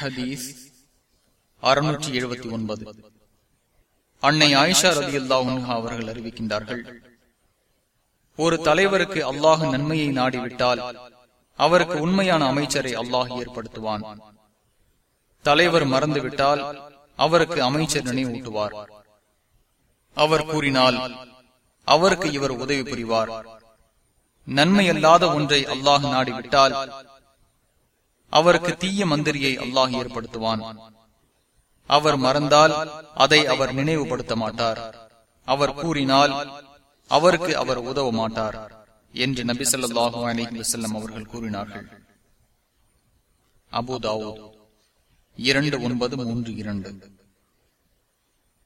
ஹதீஸ் அறுநூற்றி எழுபத்தி ஒன்பது. அன்னை ஆயிஷா ரதி அல்லாஹா அவர்கள் அறிவிக்கின்றார்கள். ஒரு தலைவருக்கு அல்லாஹ் நன்மையை நாடிவிட்டால் அவருக்கு உண்மையான அமைச்சரை அல்லாஹ் ஏற்படுத்துவான். தலைவர் மறந்துவிட்டால் அவருக்கு அமைச்சர் நினைவூட்டுவார். அவர் கூறினால் அவருக்கு இவர் உதவி புரிவார். நன்மை அல்லாத ஒன்றை அல்லாஹ் நாடிவிட்டால் அவருக்கு தீய மந்திரியை அல்லாஹ் ஏற்படுத்துவான். அவர் மறந்தால் அதை அவர் நினைவுபடுத்த மாட்டார் அவர் கூறினால் அவருக்கு அவர் உதவ மாட்டார் என்று நபி சொல்லாஹு அலஹி வசல்லம் அவர்கள் கூறினார்கள். அபுதாவோ இரண்டு ஒன்பது மூன்று இரண்டு.